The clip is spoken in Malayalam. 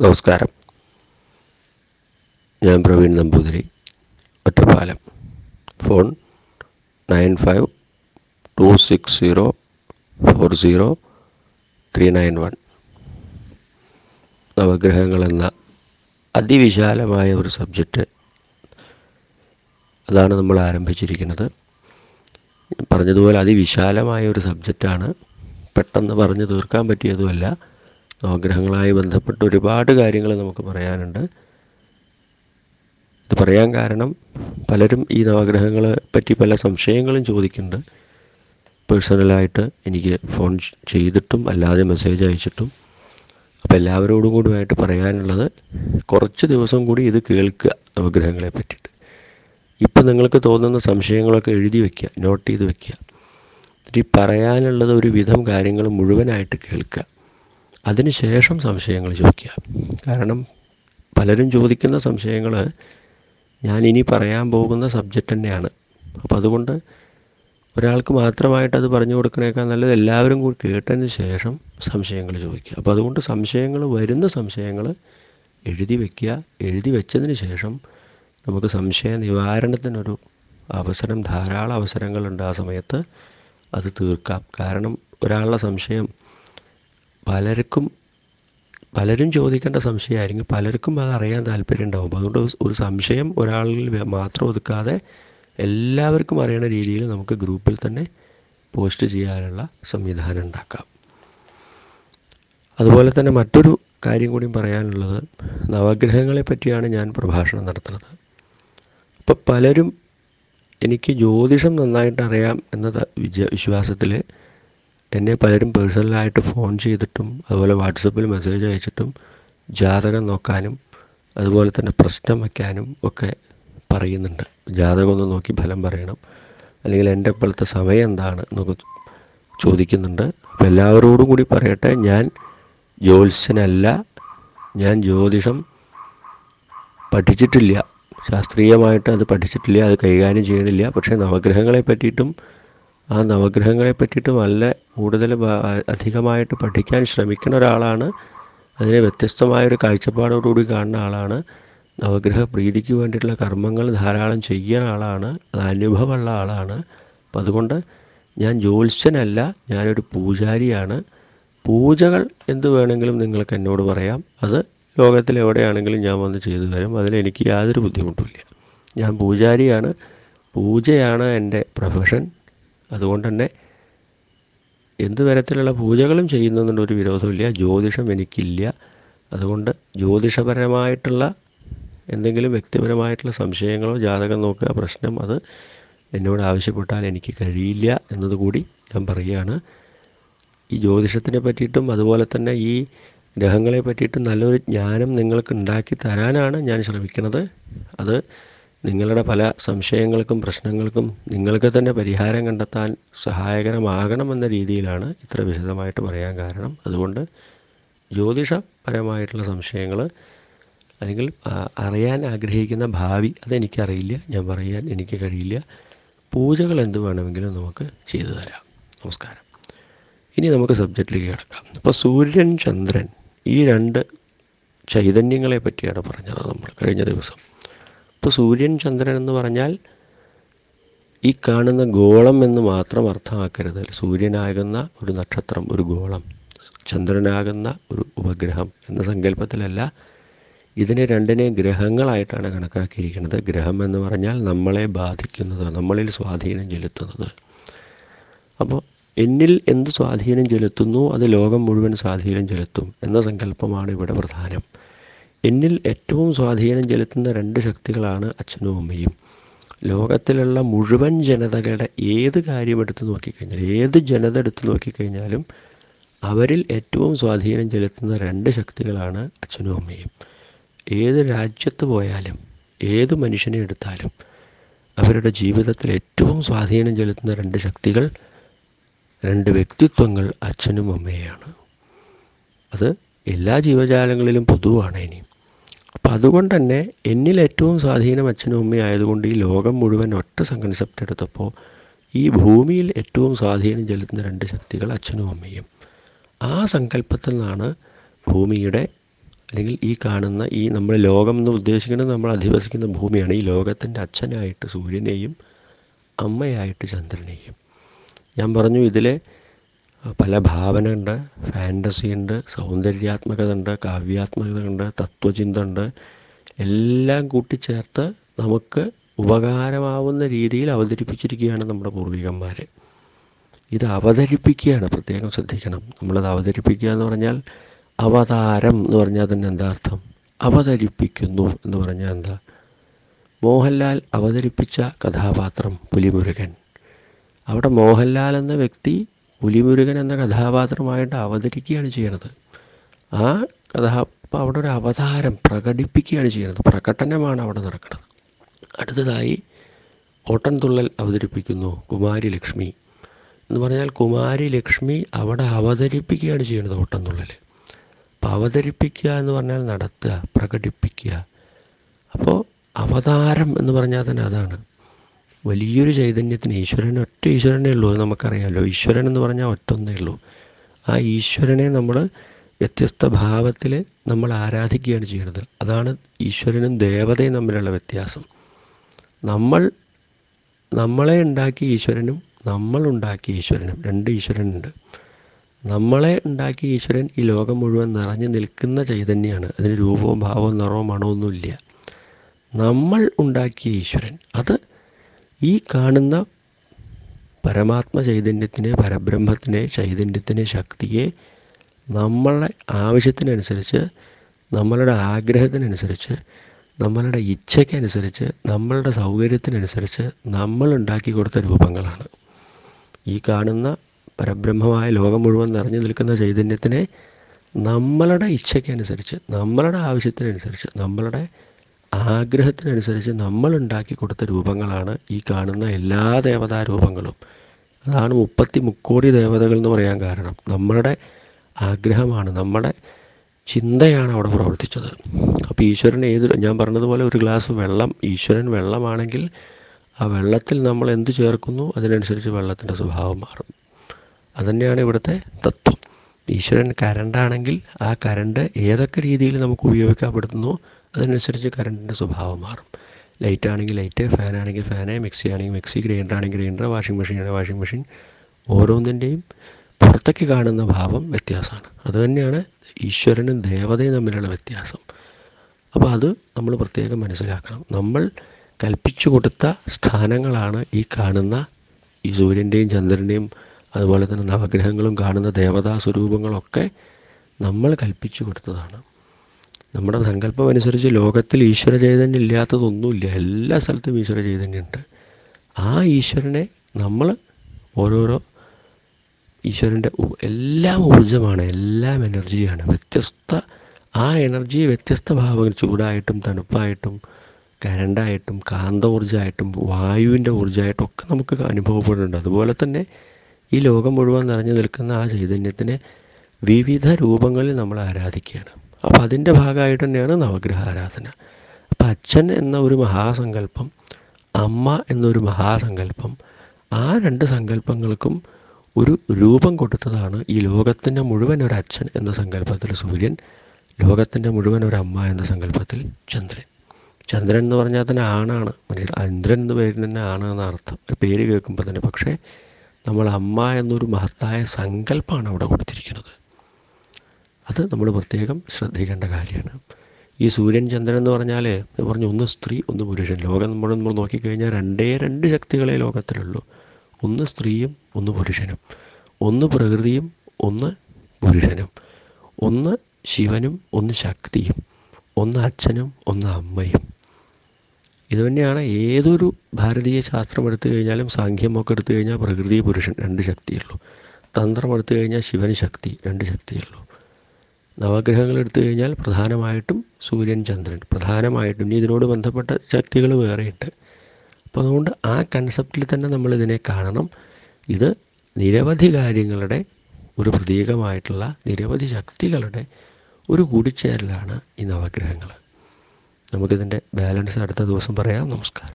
നമസ്കാരം. ഞാൻ Praveen Namboothiri Ottapalam. Phone nine five two six zero four zero three nine one. നവഗ്രഹങ്ങളെന്ന അതിവിശാലമായ ഒരു സബ്ജക്റ്റ് അതാണ് നമ്മൾ ആരംഭിച്ചിരിക്കുന്നത്. പറഞ്ഞതുപോലെ അതിവിശാലമായ ഒരു സബ്ജക്റ്റാണ്. പെട്ടെന്ന് പറഞ്ഞു തീർക്കാൻ പറ്റിയതുമല്ല. നവഗ്രഹങ്ങളായി ബന്ധപ്പെട്ട് ഒരുപാട് കാര്യങ്ങൾ നമുക്ക് പറയാനുണ്ട്. ഇത് പറയാൻ കാരണം പലരും ഈ നവഗ്രഹങ്ങളെ പറ്റി പല സംശയങ്ങളും ചോദിക്കുന്നുണ്ട്. പേഴ്സണലായിട്ട് എനിക്ക് ഫോൺ ചെയ്തിട്ടും അല്ലാതെ മെസ്സേജ് അയച്ചിട്ടും. അപ്പോൾ എല്ലാവരോടും കൂടിയായിട്ട് പറയാനുള്ളത് കുറച്ച് ദിവസം കൂടി ഇത് കേൾക്കുക നവഗ്രഹങ്ങളെ പറ്റിയിട്ട്. ഇപ്പം നിങ്ങൾക്ക് തോന്നുന്ന സംശയങ്ങളൊക്കെ എഴുതി വയ്ക്കുക നോട്ട് ചെയ്ത് വയ്ക്കുക ഈ പറയാനുള്ളത് ഒരു വിധം കാര്യങ്ങൾ മുഴുവനായിട്ട് കേൾക്കുക. അതിനുശേഷം സംശയങ്ങൾ ചോദിക്കുക. കാരണം പലരും ചോദിക്കുന്ന സംശയങ്ങൾ ഞാൻ ഇനി പറയാൻ പോകുന്ന സബ്ജക്റ്റ് തന്നെയാണ്. അപ്പോൾ അതുകൊണ്ട് ഒരാൾക്ക് മാത്രമായിട്ട് അത് പറഞ്ഞു കൊടുക്കണേക്കാൾ നല്ലത് എല്ലാവരും കൂടി കേട്ടതിന് ശേഷം സംശയങ്ങൾ ചോദിക്കുക. അപ്പോൾ അതുകൊണ്ട് സംശയങ്ങൾ വരുന്ന സംശയങ്ങൾ എഴുതി വയ്ക്കുക എഴുതി വെച്ചതിന് ശേഷം നമുക്ക് സംശയ നിവാരണത്തിനൊരു അവസരം ധാരാളം അവസരങ്ങളുണ്ട് ആ സമയത്ത് അത് തീർക്കാം. കാരണം ഒരാളുടെ സംശയം പലർക്കും പലരും ചോദിക്കേണ്ട സംശയമായിരിക്കും. പലർക്കും അത് അറിയാൻ താല്പര്യം ഉണ്ടാവും അതുകൊണ്ട് ഒരു സംശയം ഒരാളിൽ മാത്രം ഒതുക്കാതെ എല്ലാവർക്കും അറിയണ രീതിയിൽ നമുക്ക് ഗ്രൂപ്പിൽ തന്നെ പോസ്റ്റ് ചെയ്യാനുള്ള സംവിധാനം ഉണ്ടാക്കാം. അതുപോലെ തന്നെ മറ്റൊരു കാര്യം കൂടി പറയാനുള്ളത് നവഗ്രഹങ്ങളെ പറ്റിയാണ് ഞാൻ പ്രഭാഷണം നടത്തുന്നത്. അപ്പോൾ പലരും എനിക്ക് ജ്യോതിഷം നന്നായിട്ട് അറിയാം എന്ന വിശ്വാസത്തിൽ എന്നെ പലരും പേഴ്സണലായിട്ട് ഫോൺ ചെയ്തിട്ടും അതുപോലെ വാട്സപ്പിൽ മെസ്സേജ് അയച്ചിട്ടും ജാതകം നോക്കാനും അതുപോലെ തന്നെ പ്രശ്നം വയ്ക്കാനും ഒക്കെ പറയുന്നുണ്ട്. ജാതകം ഒന്ന് നോക്കി ഫലം പറയണം. അല്ലെങ്കിൽ എന്റെ ഇപ്പോഴത്തെ സമയം എന്താണ് എന്നൊക്കെ ചോദിക്കുന്നുണ്ട്. അപ്പോൾ എല്ലാവരോടും കൂടി പറയട്ടെ ഞാൻ ജ്യോത്സ്യനല്ല ഞാൻ ജ്യോതിഷം പഠിച്ചിട്ടില്ല. ശാസ്ത്രീയമായിട്ട് അത് പഠിച്ചിട്ടില്ല അത് കൈകാര്യം ചെയ്യണില്ല. പക്ഷേ നവഗ്രഹങ്ങളെ പറ്റിയിട്ടും ആ നവഗ്രഹങ്ങളെ പറ്റിയിട്ട് നല്ല കൂടുതൽ അധികമായിട്ട് പഠിക്കാൻ ശ്രമിക്കുന്ന ഒരാളാണ്. അതിനെ വ്യത്യസ്തമായൊരു കാഴ്ചപ്പാടോടുകൂടി കാണുന്ന ആളാണ്. നവഗ്രഹ പ്രീതിക്ക് വേണ്ടിയിട്ടുള്ള കർമ്മങ്ങൾ ധാരാളം ചെയ്യുന്ന ആളാണ്. അത് അനുഭവമുള്ള ആളാണ്. അപ്പം അതുകൊണ്ട് ഞാൻ ജ്യോത്സ്യനല്ല ഞാനൊരു പൂജാരിയാണ്. പൂജകൾ എന്ത് വേണമെങ്കിലും നിങ്ങൾക്ക് എന്നോട് പറയാം. അത് ലോകത്തിൽ എവിടെയാണെങ്കിലും ഞാൻ വന്ന് ചെയ്തു തരും. അതിലെനിക്ക് യാതൊരു ബുദ്ധിമുട്ടുമില്ല ഞാൻ പൂജാരിയാണ്. പൂജയാണ് എന്റെ പ്രൊഫഷൻ. അതുകൊണ്ട് തന്നെ എന്ത് തരത്തിലുള്ള പൂജകളും ചെയ്യുന്നതിനൊരു വിരോധമില്ല ജ്യോതിഷം എനിക്കില്ല. അതുകൊണ്ട് ജ്യോതിഷപരമായിട്ടുള്ള എന്തെങ്കിലും വ്യക്തിപരമായിട്ടുള്ള സംശയങ്ങളോ ജാതകം നോക്കുക പ്രശ്നം അത് എന്നോട് ആവശ്യപ്പെട്ടാൽ എനിക്ക് കഴിയില്ല എന്നതുകൂടി ഞാൻ പറയുകയാണ്. ഈ ജ്യോതിഷത്തിനെ പറ്റിയിട്ടും അതുപോലെ തന്നെ ഈ ഗ്രഹങ്ങളെ പറ്റിയിട്ടും നല്ലൊരു ജ്ഞാനം നിങ്ങൾക്ക് ഉണ്ടാക്കി തരാനാണ് ഞാൻ ശ്രമിക്കുന്നത്. അത് നിങ്ങളുടെ പല സംശയങ്ങൾക്കും പ്രശ്നങ്ങൾക്കും നിങ്ങൾക്ക് തന്നെ പരിഹാരം കണ്ടെത്താൻ സഹായകരമാകണമെന്ന രീതിയിലാണ് ഇത്ര വിശദമായിട്ട് പറയാൻ കാരണം. അതുകൊണ്ട് ജ്യോതിഷപരമായിട്ടുള്ള സംശയങ്ങൾ അല്ലെങ്കിൽ അറിയാൻ ആഗ്രഹിക്കുന്ന ഭാവി അതെനിക്കറിയില്ല ഞാൻ പറയാൻ എനിക്ക് കഴിയില്ല. പൂജകൾ എന്ത് വേണമെങ്കിലും നമുക്ക് ചെയ്തു തരാം. നമസ്കാരം. ഇനി നമുക്ക് സബ്ജക്റ്റിലേക്ക് കിടക്കാം. അപ്പോൾ സൂര്യൻ ചന്ദ്രൻ ഈ രണ്ട് ചൈതന്യങ്ങളെ പറ്റിയാണ് പറഞ്ഞത് നമ്മൾ കഴിഞ്ഞ ദിവസം. ഇപ്പോൾ സൂര്യൻ ചന്ദ്രൻ എന്ന് പറഞ്ഞാൽ ഈ കാണുന്ന ഗോളം എന്ന് മാത്രം അർത്ഥമാക്കരുത്. സൂര്യനാകുന്ന ഒരു നക്ഷത്രം ഒരു ഗോളം. ചന്ദ്രനാകുന്ന ഒരു ഉപഗ്രഹം എന്ന സങ്കല്പത്തിലല്ല. ഇതിനെ രണ്ടിനെ ഗ്രഹങ്ങളായിട്ടാണ് കണക്കാക്കിയിരിക്കുന്നത്. ഗ്രഹം എന്ന് പറഞ്ഞാൽ നമ്മളെ ബാധിക്കുന്നത് നമ്മളിൽ സ്വാധീനം ചെലുത്തുന്നത്. അപ്പോൾ എന്നിൽ എന്ത് സ്വാധീനം ചെലുത്തുന്നു? അത് ലോകം മുഴുവൻ സ്വാധീനം ചെലുത്തും എന്ന സങ്കല്പമാണ് ഇവിടെ പ്രധാനം. എന്നിൽ ഏറ്റവും സ്വാധീനം ചെലുത്തുന്ന രണ്ട് ശക്തികളാണ് അച്ഛനും അമ്മയും. ലോകത്തിലുള്ള മുഴുവൻ ജനതകളുടെ ഏത് കാര്യം എടുത്തു നോക്കിക്കഴിഞ്ഞാൽ ഏത് ജനത എടുത്തു നോക്കിക്കഴിഞ്ഞാലും അവരിൽ ഏറ്റവും സ്വാധീനം ചെലുത്തുന്ന രണ്ട് ശക്തികളാണ് അച്ഛനും അമ്മയും. ഏത് രാജ്യത്ത് പോയാലും ഏത് മനുഷ്യനെ എടുത്താലും അവരുടെ ജീവിതത്തിൽ ഏറ്റവും സ്വാധീനം ചെലുത്തുന്ന രണ്ട് ശക്തികൾ രണ്ട് വ്യക്തിത്വങ്ങൾ അച്ഛനും അമ്മയാണ്. അത് എല്ലാ ജീവജാലങ്ങളിലും പൊതുവാണ് ഇനി. അപ്പം അതുകൊണ്ട് തന്നെ എന്നിൽ ഏറ്റവും സ്വാധീനം അച്ഛനും അമ്മയും ആയതുകൊണ്ട് ഈ ലോകം മുഴുവൻ ഒറ്റ കൺസെപ്റ്റ് എടുത്തപ്പോൾ ഈ ഭൂമിയിൽ ഏറ്റവും സ്വാധീനം ചെലുത്തുന്ന രണ്ട് ശക്തികൾ അച്ഛനും അമ്മയും. ആ സങ്കല്പത്തിൽ നിന്നാണ് ഭൂമിയുടെ അല്ലെങ്കിൽ ഈ കാണുന്ന ഈ നമ്മൾ ലോകം എന്ന് ഉദ്ദേശിക്കുന്നത് നമ്മൾ അധിവസിക്കുന്ന ഭൂമിയാണ്. ഈ ലോകത്തിന്റെ അച്ഛനായിട്ട് സൂര്യനെയും അമ്മയായിട്ട് ചന്ദ്രനെയും. ഞാൻ പറഞ്ഞു ഇതിലെ പല ഭാവന ഉണ്ട് ഫാന്റസി ഉണ്ട് സൗന്ദര്യാത്മകത ഉണ്ട് കാവ്യാത്മകത ഉണ്ട് തത്വചിന്ത ഉണ്ട് എല്ലാം കൂട്ടിച്ചേർത്ത് നമുക്ക് ഉപകാരമാവുന്ന രീതിയിൽ അവതരിപ്പിച്ചിരിക്കുകയാണ് നമ്മുടെ പൂർവികന്മാർ ഇത് അവതരിപ്പിക്കുകയാണ്. പ്രത്യേകം ശ്രദ്ധിക്കണം. നമ്മളത് അവതരിപ്പിക്കുക എന്ന് പറഞ്ഞാൽ അവതാരം എന്ന് പറഞ്ഞാൽ തന്നെ എന്താ അർത്ഥം? അവതരിപ്പിക്കുന്നു എന്ന് പറഞ്ഞാൽ എന്താ? മോഹൻലാൽ അവതരിപ്പിച്ച കഥാപാത്രം പുലിമുരുകൻ. അവിടെ മോഹൻലാൽ എന്ന വ്യക്തി പുലിമുരുകൻ എന്ന കഥാപാത്രമായിട്ട് അവതരിക്കുകയാണ് ചെയ്യണത്. ആ കഥാ അവിടെ ഒരു അവതാരം പ്രകടിപ്പിക്കുകയാണ് ചെയ്യുന്നത് പ്രകടനമാണ് അവിടെ നടക്കുന്നത്. അടുത്തതായി ഓട്ടൻതുള്ളൽ അവതരിപ്പിക്കുന്നു കുമാരി ലക്ഷ്മി. എന്ന് പറഞ്ഞാൽ കുമാരി ലക്ഷ്മി അവിടെ അവതരിപ്പിക്കുകയാണ് ചെയ്യുന്നത് ഓട്ടംതുള്ളൽ. അപ്പോൾ അവതരിപ്പിക്കുക എന്ന് പറഞ്ഞാൽ നടത്തുക പ്രകടിപ്പിക്കുക. അപ്പോൾ അവതാരം എന്ന് പറഞ്ഞാൽ തന്നെ അതാണ്. വലിയൊരു ചൈതന്യത്തിന് ഈശ്വരൻ ഒറ്റ ഈശ്വരനേ ഉള്ളൂ അത് നമുക്കറിയാമല്ലോ ഈശ്വരൻ എന്ന് പറഞ്ഞാൽ ഒറ്റൊന്നേ ഉള്ളൂ. ആ ഈശ്വരനെ നമ്മൾ വ്യത്യസ്ത ഭാവത്തിൽ നമ്മൾ ആരാധിക്കുകയാണ് ചെയ്യുന്നത്. അതാണ് ഈശ്വരനും ദേവതയും തമ്മിലുള്ള വ്യത്യാസം. നമ്മൾ നമ്മളെ ഉണ്ടാക്കിയ ഈശ്വരനും നമ്മൾ ഉണ്ടാക്കിയ ഈശ്വരനും രണ്ട് ഈശ്വരനുണ്ട്. നമ്മളെ ഉണ്ടാക്കിയ ഈശ്വരൻ ഈ ലോകം മുഴുവൻ നിറഞ്ഞു നിൽക്കുന്ന ചൈതന്യമാണ് അതിന് രൂപവും ഭാവവും നിറവും മണമൊന്നുമില്ല നമ്മൾ ഉണ്ടാക്കിയ ഈശ്വരൻ. അത് ഈ കാണുന്ന പരമാത്മ ചൈതന്യത്തിനെ പരബ്രഹ്മത്തിനെ ചൈതന്യത്തിനെ ശക്തിയെ നമ്മളുടെ ആവശ്യത്തിനനുസരിച്ച് നമ്മളുടെ ആഗ്രഹത്തിനനുസരിച്ച് നമ്മളുടെ ഇച്ഛയ്ക്കനുസരിച്ച് നമ്മളുടെ സൗകര്യത്തിനനുസരിച്ച് നമ്മൾ ഉണ്ടാക്കി കൊടുത്ത രൂപങ്ങളാണ്. ഈ കാണുന്ന പരബ്രഹ്മമായ ലോകം മുഴുവൻ നിറഞ്ഞു നിൽക്കുന്ന ചൈതന്യത്തിനെ നമ്മളുടെ ഇച്ഛയ്ക്കനുസരിച്ച് നമ്മളുടെ ആവശ്യത്തിനനുസരിച്ച് നമ്മളുടെ ആഗ്രഹത്തിനനുസരിച്ച് നമ്മൾ ഉണ്ടാക്കി കൊടുത്ത രൂപങ്ങളാണ് ഈ കാണുന്ന എല്ലാ ദേവതാ രൂപങ്ങളും. അതാണ് മുപ്പത്തി മുക്കോടി ദേവതകൾ എന്ന് പറയാൻ കാരണം. നമ്മളുടെ ആഗ്രഹമാണ് നമ്മുടെ ചിന്തയാണ് അവിടെ പ്രവർത്തിച്ചത്. അപ്പോൾ ഈശ്വരൻ ഏത് ഞാൻ പറഞ്ഞതുപോലെ ഒരു ഗ്ലാസ് വെള്ളം ഈശ്വരൻ വെള്ളമാണെങ്കിൽ ആ വെള്ളത്തിൽ നമ്മൾ എന്ത് ചേർക്കുന്നു? അതിനനുസരിച്ച് വെള്ളത്തിന്റെ സ്വഭാവം മാറും. അതുതന്നെയാണ് ഇവിടുത്തെ തത്വം. ഈശ്വരൻ കരണ്ടാണെങ്കിൽ ആ കരണ്ട് ഏതൊക്കെ രീതിയിൽ നമുക്ക് ഉപയോഗിക്കപ്പെടുത്തുന്നു? അതിനനുസരിച്ച് കറണ്ടിന്റെ സ്വഭാവം മാറും. ലൈറ്റ് ആണെങ്കിൽ ലൈറ്റ് ഫാൻ ആണെങ്കിൽ ഫാന് മിക്സി ആണെങ്കിൽ മിക്സി ഗ്രൈൻഡർ ആണെങ്കിൽ ഗ്രൈൻഡർ വാഷിംഗ് മെഷീൻ ആണെങ്കിൽ വാഷിംഗ് മെഷീൻ ഓരോന്നിന്റെയും പുറത്തേക്ക് കാണുന്ന ഭാവം വ്യത്യാസമാണ്. അതുതന്നെയാണ് ഈശ്വരനും ദേവതയും തമ്മിലുള്ള വ്യത്യാസം. അപ്പോൾ അത് നമ്മൾ പ്രത്യേകം മനസ്സിലാക്കണം. നമ്മൾ കൽപ്പിച്ചു കൊടുത്ത സ്ഥാനങ്ങളാണ് ഈ കാണുന്ന ഈ സൂര്യന്റെയും ചന്ദ്രന്റെയും അതുപോലെ തന്നെ നവഗ്രഹങ്ങളും കാണുന്ന ദേവതാ സ്വരൂപങ്ങളൊക്കെ നമ്മൾ കൽപ്പിച്ചു കൊടുത്തതാണ്. നമ്മുടെ സങ്കല്പം അനുസരിച്ച് ലോകത്തിൽ ഈശ്വര ചൈതന്യം ഇല്ലാത്തതൊന്നുമില്ല. എല്ലാ സ്ഥലത്തും ഈശ്വര ചൈതന്യമുണ്ട് ആ ഈശ്വരനെ നമ്മൾ ഓരോരോ ഈശ്വരന്റെ എല്ലാം ഊർജമാണ് എല്ലാം എനർജിയാണ്. വ്യത്യസ്ത ആ എനർജി വ്യത്യസ്ത ഭാവങ്ങൾ ചൂടായിട്ടും തണുപ്പായിട്ടും കരണ്ടായിട്ടും കാന്ത ഊർജമായിട്ടും വായുവിന്റെ ഊർജമായിട്ടും ഒക്കെ നമുക്ക് അനുഭവപ്പെടുന്നുണ്ട്. അതുപോലെ തന്നെ ഈ ലോകം മുഴുവൻ നിറഞ്ഞു നിൽക്കുന്ന ആ ചൈതന്യത്തിനെ വിവിധ രൂപങ്ങളിൽ നമ്മൾ ആരാധിക്കുകയാണ്. അപ്പോൾ അതിന്റെ ഭാഗമായിട്ട് തന്നെയാണ് നവഗ്രഹ ആരാധന അപ്പം അച്ഛൻ എന്ന ഒരു മഹാസങ്കല്പം അമ്മ എന്നൊരു മഹാസങ്കല്പം ആ രണ്ട് സങ്കല്പങ്ങൾക്കും ഒരു രൂപം കൊടുത്തതാണ് ഈ ലോകത്തിന്റെ മുഴുവൻ ഒരു അച്ഛൻ എന്ന സങ്കല്പത്തിൽ സൂര്യൻ ലോകത്തിന്റെ മുഴുവൻ ഒരു അമ്മ എന്ന സങ്കല്പത്തിൽ ചന്ദ്രൻ. ചന്ദ്രൻ എന്ന് പറഞ്ഞാൽ തന്നെ ആണാണ്. ഇന്ദ്രൻ എന്ന് പേരിന് തന്നെ ആണ് എന്ന അർത്ഥം. ഒരു പേര് കേൾക്കുമ്പോൾ തന്നെ പക്ഷേ നമ്മൾ അമ്മ എന്നൊരു മഹത്തായ സങ്കല്പമാണ് അവിടെ കൊടുത്തിരിക്കുന്നത്. അത് നമ്മൾ പ്രത്യേകം ശ്രദ്ധിക്കേണ്ട കാര്യമാണ്. ഈ സൂര്യൻ ചന്ദ്രൻ എന്ന് പറഞ്ഞാൽ പറഞ്ഞു ഒന്ന് സ്ത്രീ ഒന്ന് പുരുഷൻ. ലോകം നമ്മൾ നമ്മൾ നോക്കിക്കഴിഞ്ഞാൽ രണ്ടേ രണ്ട് ശക്തികളെ ലോകത്തിലുള്ളൂ. ഒന്ന് സ്ത്രീയും ഒന്ന് പുരുഷനും. ഒന്ന് പ്രകൃതിയും ഒന്ന് പുരുഷനും. ഒന്ന് ശിവനും ഒന്ന് ശക്തിയും. ഒന്ന് അച്ഛനും ഒന്ന് അമ്മയും. ഇത് തന്നെയാണ് ഏതൊരു ഭാരതീയ ശാസ്ത്രം എടുത്തു കഴിഞ്ഞാലും സാഖ്യമൊക്കെ എടുത്തു കഴിഞ്ഞാൽ പ്രകൃതി പുരുഷൻ രണ്ട് ശക്തിയുള്ളൂ. തന്ത്രം എടുത്തു കഴിഞ്ഞാൽ ശിവൻ ശക്തി രണ്ട് ശക്തിയുള്ളൂ. നവഗ്രഹങ്ങൾ എടുത്തു കഴിഞ്ഞാൽ പ്രധാനമായിട്ടും സൂര്യൻ ചന്ദ്രൻ. പ്രധാനമായിട്ടും ഇനി ഇതിനോട് ബന്ധപ്പെട്ട ശക്തികൾ വേറെയുണ്ട്. അപ്പോൾ അതുകൊണ്ട് ആ കൺസെപ്റ്റിൽ തന്നെ നമ്മൾ ഇതിനെ കാണണം. ഇത് നിരവധി കാര്യങ്ങളുടെ ഒരു പ്രതീകമായിട്ടുള്ള നിരവധി ശക്തികളുടെ ഒരു കൂടിച്ചേരലാണ് ഈ നവഗ്രഹങ്ങൾ. നമുക്കിതിന്റെ ബാലൻസ് അടുത്ത ദിവസം പറയാം. നമസ്കാരം.